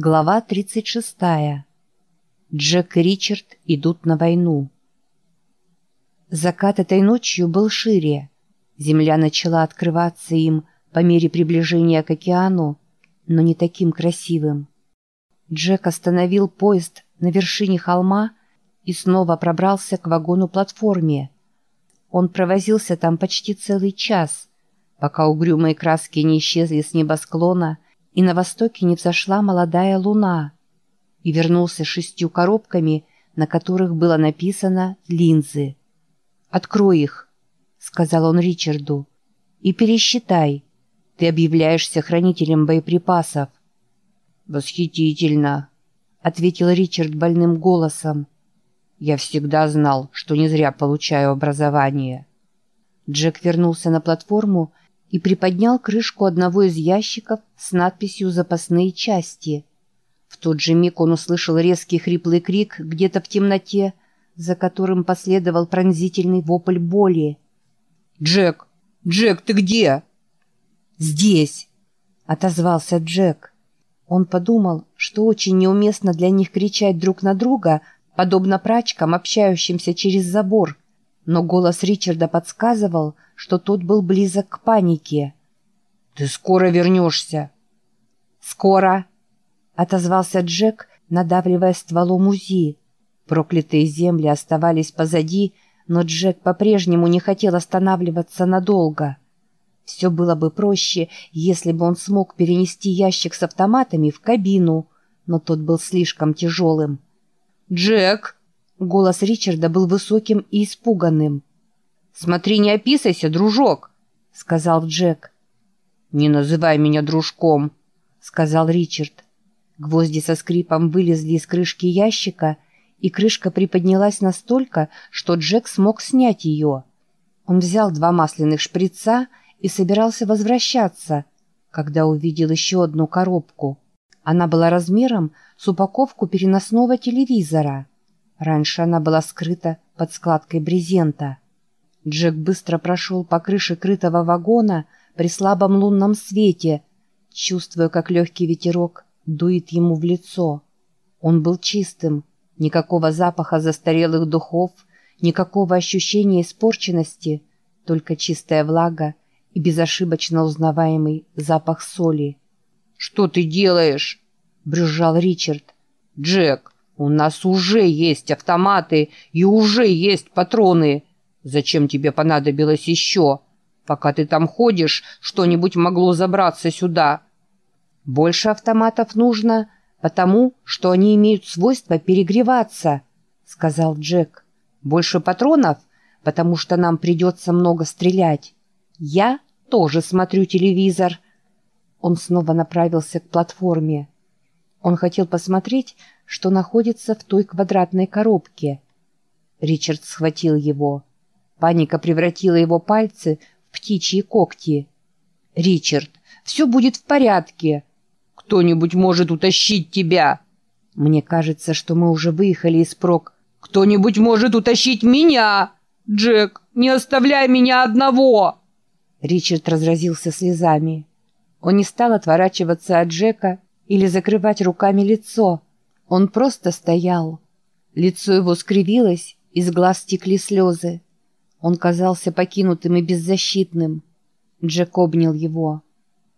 Глава 36. Джек и Ричард идут на войну. Закат этой ночью был шире. Земля начала открываться им по мере приближения к океану, но не таким красивым. Джек остановил поезд на вершине холма и снова пробрался к вагону-платформе. Он провозился там почти целый час, пока угрюмые краски не исчезли с небосклона и на востоке не взошла молодая луна, и вернулся шестью коробками, на которых было написано «линзы». «Открой их», — сказал он Ричарду, — «и пересчитай. Ты объявляешься хранителем боеприпасов». «Восхитительно», — ответил Ричард больным голосом. «Я всегда знал, что не зря получаю образование». Джек вернулся на платформу приподнял крышку одного из ящиков с надписью «Запасные части». В тот же миг он услышал резкий хриплый крик где-то в темноте, за которым последовал пронзительный вопль боли. «Джек! Джек, ты где?» «Здесь!» — отозвался Джек. Он подумал, что очень неуместно для них кричать друг на друга, подобно прачкам, общающимся через забор — но голос Ричарда подсказывал, что тот был близок к панике. «Ты скоро вернешься!» «Скоро!» — отозвался Джек, надавливая стволом УЗИ. Проклятые земли оставались позади, но Джек по-прежнему не хотел останавливаться надолго. Все было бы проще, если бы он смог перенести ящик с автоматами в кабину, но тот был слишком тяжелым. «Джек!» Голос Ричарда был высоким и испуганным. «Смотри, не описайся, дружок!» — сказал Джек. «Не называй меня дружком!» — сказал Ричард. Гвозди со скрипом вылезли из крышки ящика, и крышка приподнялась настолько, что Джек смог снять ее. Он взял два масляных шприца и собирался возвращаться, когда увидел еще одну коробку. Она была размером с упаковку переносного телевизора. Раньше она была скрыта под складкой брезента. Джек быстро прошел по крыше крытого вагона при слабом лунном свете, чувствуя, как легкий ветерок дует ему в лицо. Он был чистым, никакого запаха застарелых духов, никакого ощущения испорченности, только чистая влага и безошибочно узнаваемый запах соли. «Что ты делаешь?» — брюзжал Ричард. «Джек, у нас уже есть автоматы и уже есть патроны. Зачем тебе понадобилось еще? Пока ты там ходишь, что-нибудь могло забраться сюда. Больше автоматов нужно, потому что они имеют свойство перегреваться, сказал Джек. Больше патронов, потому что нам придется много стрелять. Я тоже смотрю телевизор. Он снова направился к платформе. Он хотел посмотреть, что находится в той квадратной коробке. Ричард схватил его. Паника превратила его пальцы в птичьи когти. «Ричард, все будет в порядке!» «Кто-нибудь может утащить тебя!» «Мне кажется, что мы уже выехали из прок...» «Кто-нибудь может утащить меня!» «Джек, не оставляй меня одного!» Ричард разразился слезами. Он не стал отворачиваться от Джека или закрывать руками лицо. Он просто стоял. Лицо его скривилось, из глаз текли слезы. Он казался покинутым и беззащитным. Джек обнял его.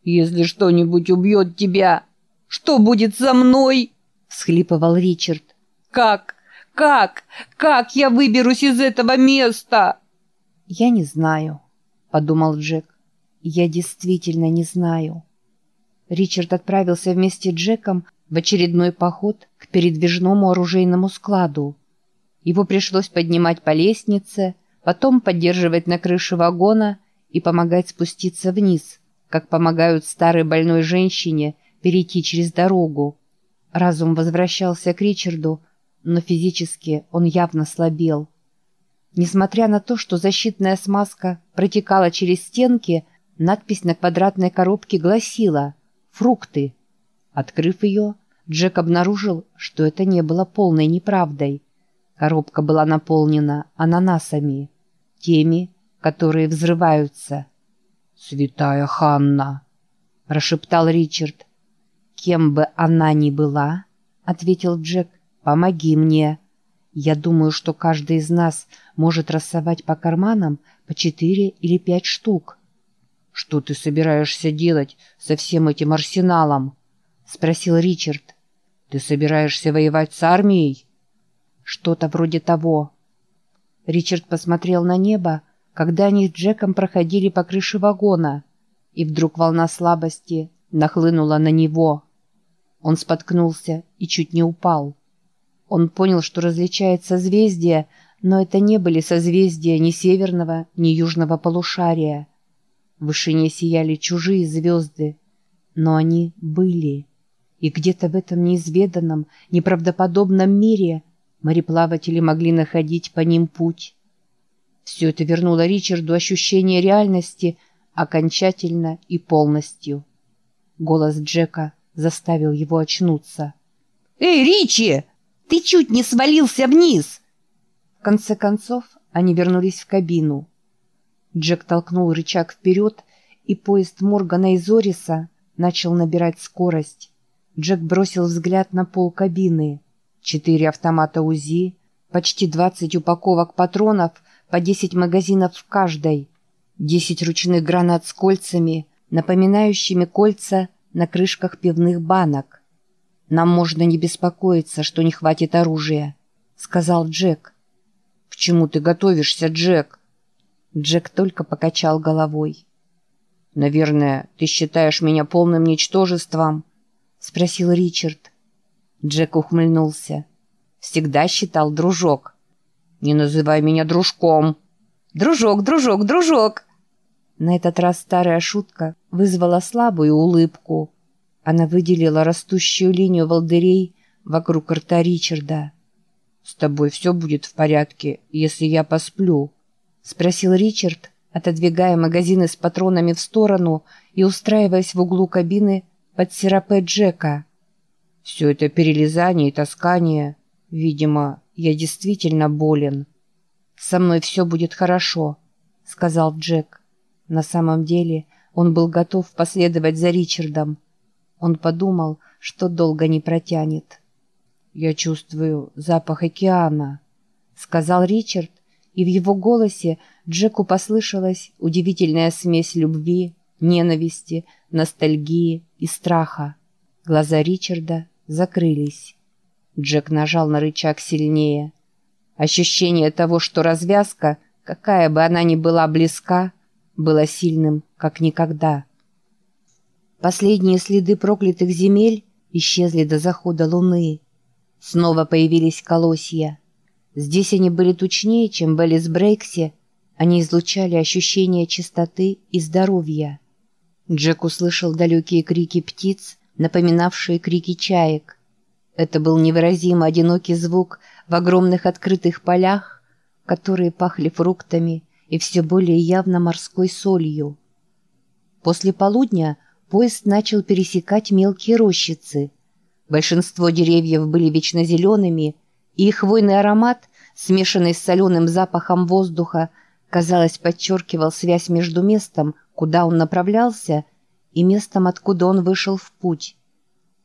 «Если что-нибудь убьет тебя, что будет со мной?» — всхлипывал Ричард. «Как? Как? Как я выберусь из этого места?» «Я не знаю», — подумал Джек. «Я действительно не знаю». Ричард отправился вместе с Джеком в очередной поход к передвижному оружейному складу. Его пришлось поднимать по лестнице, потом поддерживать на крыше вагона и помогать спуститься вниз, как помогают старой больной женщине перейти через дорогу. Разум возвращался к Ричарду, но физически он явно слабел. Несмотря на то, что защитная смазка протекала через стенки, надпись на квадратной коробке гласила «Фрукты». Открыв ее, Джек обнаружил, что это не было полной неправдой. Коробка была наполнена ананасами, теми, которые взрываются. «Святая Ханна!» – прошептал Ричард. «Кем бы она ни была», — ответил Джек, — «помоги мне. Я думаю, что каждый из нас может рассовать по карманам по четыре или пять штук». «Что ты собираешься делать со всем этим арсеналом?» — спросил Ричард. «Ты собираешься воевать с армией?» «Что-то вроде того». Ричард посмотрел на небо, когда они с Джеком проходили по крыше вагона, и вдруг волна слабости нахлынула на него. Он споткнулся и чуть не упал. Он понял, что различает созвездия, но это не были созвездия ни северного, ни южного полушария. В вышине сияли чужие звезды, но они были. И где-то в этом неизведанном, неправдоподобном мире мореплаватели могли находить по ним путь. Все это вернуло Ричарду ощущение реальности окончательно и полностью. Голос Джека заставил его очнуться. «Эй, Ричи! Ты чуть не свалился вниз!» В конце концов, они вернулись в кабину. Джек толкнул рычаг вперед, и поезд Моргана и Зориса начал набирать скорость. Джек бросил взгляд на пол кабины. Четыре автомата УЗИ, почти двадцать упаковок патронов, по десять магазинов в каждой, десять ручных гранат с кольцами, напоминающими кольца на крышках пивных банок. «Нам можно не беспокоиться, что не хватит оружия», — сказал Джек. «К чему ты готовишься, Джек?» Джек только покачал головой. «Наверное, ты считаешь меня полным ничтожеством?» — спросил Ричард. Джек ухмыльнулся. «Всегда считал дружок». «Не называй меня дружком». «Дружок, дружок, дружок!» На этот раз старая шутка вызвала слабую улыбку. Она выделила растущую линию волдырей вокруг рта Ричарда. «С тобой все будет в порядке, если я посплю?» — спросил Ричард, отодвигая магазины с патронами в сторону и устраиваясь в углу кабины под сиропе Джека. «Все это перелезание и таскание. Видимо, я действительно болен». «Со мной все будет хорошо», — сказал Джек. На самом деле он был готов последовать за Ричардом. Он подумал, что долго не протянет. «Я чувствую запах океана», — сказал Ричард, и в его голосе Джеку послышалась удивительная смесь любви, ненависти, ностальгии и страха. Глаза Ричарда закрылись. Джек нажал на рычаг сильнее. Ощущение того, что развязка, какая бы она ни была близка, было сильным, как никогда. Последние следы проклятых земель исчезли до захода луны. Снова появились колосья. Здесь они были тучнее, чем в Элис-Брейксе. Они излучали ощущение чистоты и здоровья. Джек услышал далекие крики птиц, напоминавшие крики чаек. Это был невыразимо одинокий звук в огромных открытых полях, которые пахли фруктами и все более явно морской солью. После полудня поезд начал пересекать мелкие рощицы. Большинство деревьев были вечно зелеными, и их хвойный аромат, смешанный с соленым запахом воздуха, казалось, подчеркивал связь между местом, куда он направлялся, и местом, откуда он вышел в путь.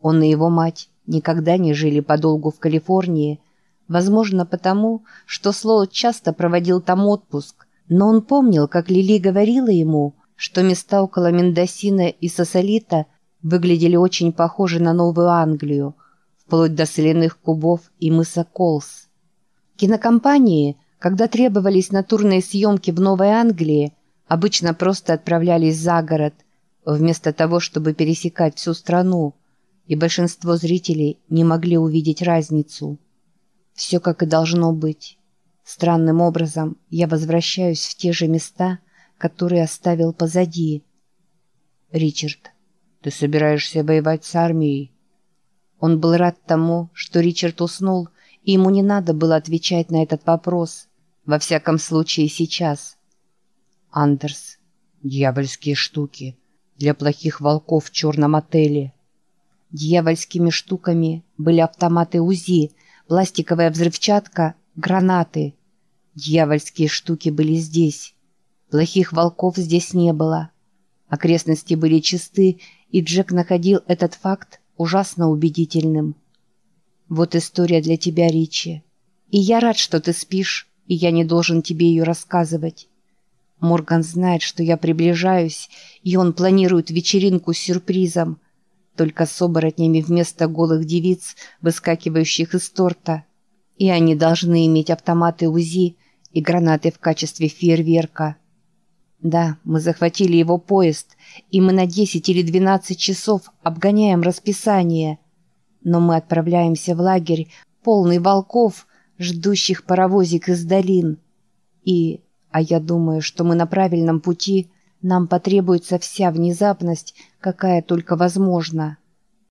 Он и его мать никогда не жили подолгу в Калифорнии, возможно потому, что Слоу часто проводил там отпуск, но он помнил, как Лили говорила ему, что места около Мендосина и Сосолита выглядели очень похожи на Новую Англию – вплоть до соляных кубов и мыса Колс. Кинокомпании, когда требовались натурные съемки в Новой Англии, обычно просто отправлялись за город, вместо того, чтобы пересекать всю страну, и большинство зрителей не могли увидеть разницу. Все как и должно быть. Странным образом я возвращаюсь в те же места, которые оставил позади. Ричард, ты собираешься воевать с армией? Он был рад тому, что Ричард уснул, и ему не надо было отвечать на этот вопрос. Во всяком случае, сейчас. Андерс. Дьявольские штуки. Для плохих волков в черном отеле. Дьявольскими штуками были автоматы УЗИ, пластиковая взрывчатка, гранаты. Дьявольские штуки были здесь. Плохих волков здесь не было. Окрестности были чисты, и Джек находил этот факт ужасно убедительным. Вот история для тебя, Ричи. И я рад, что ты спишь, и я не должен тебе ее рассказывать. Морган знает, что я приближаюсь, и он планирует вечеринку с сюрпризом, только с оборотнями вместо голых девиц, выскакивающих из торта. И они должны иметь автоматы УЗИ и гранаты в качестве фейерверка. Да, мы захватили его поезд, и мы на 10 или 12 часов обгоняем расписание. Но мы отправляемся в лагерь, полный волков, ждущих паровозик из долин. И, а я думаю, что мы на правильном пути, нам потребуется вся внезапность, какая только возможна.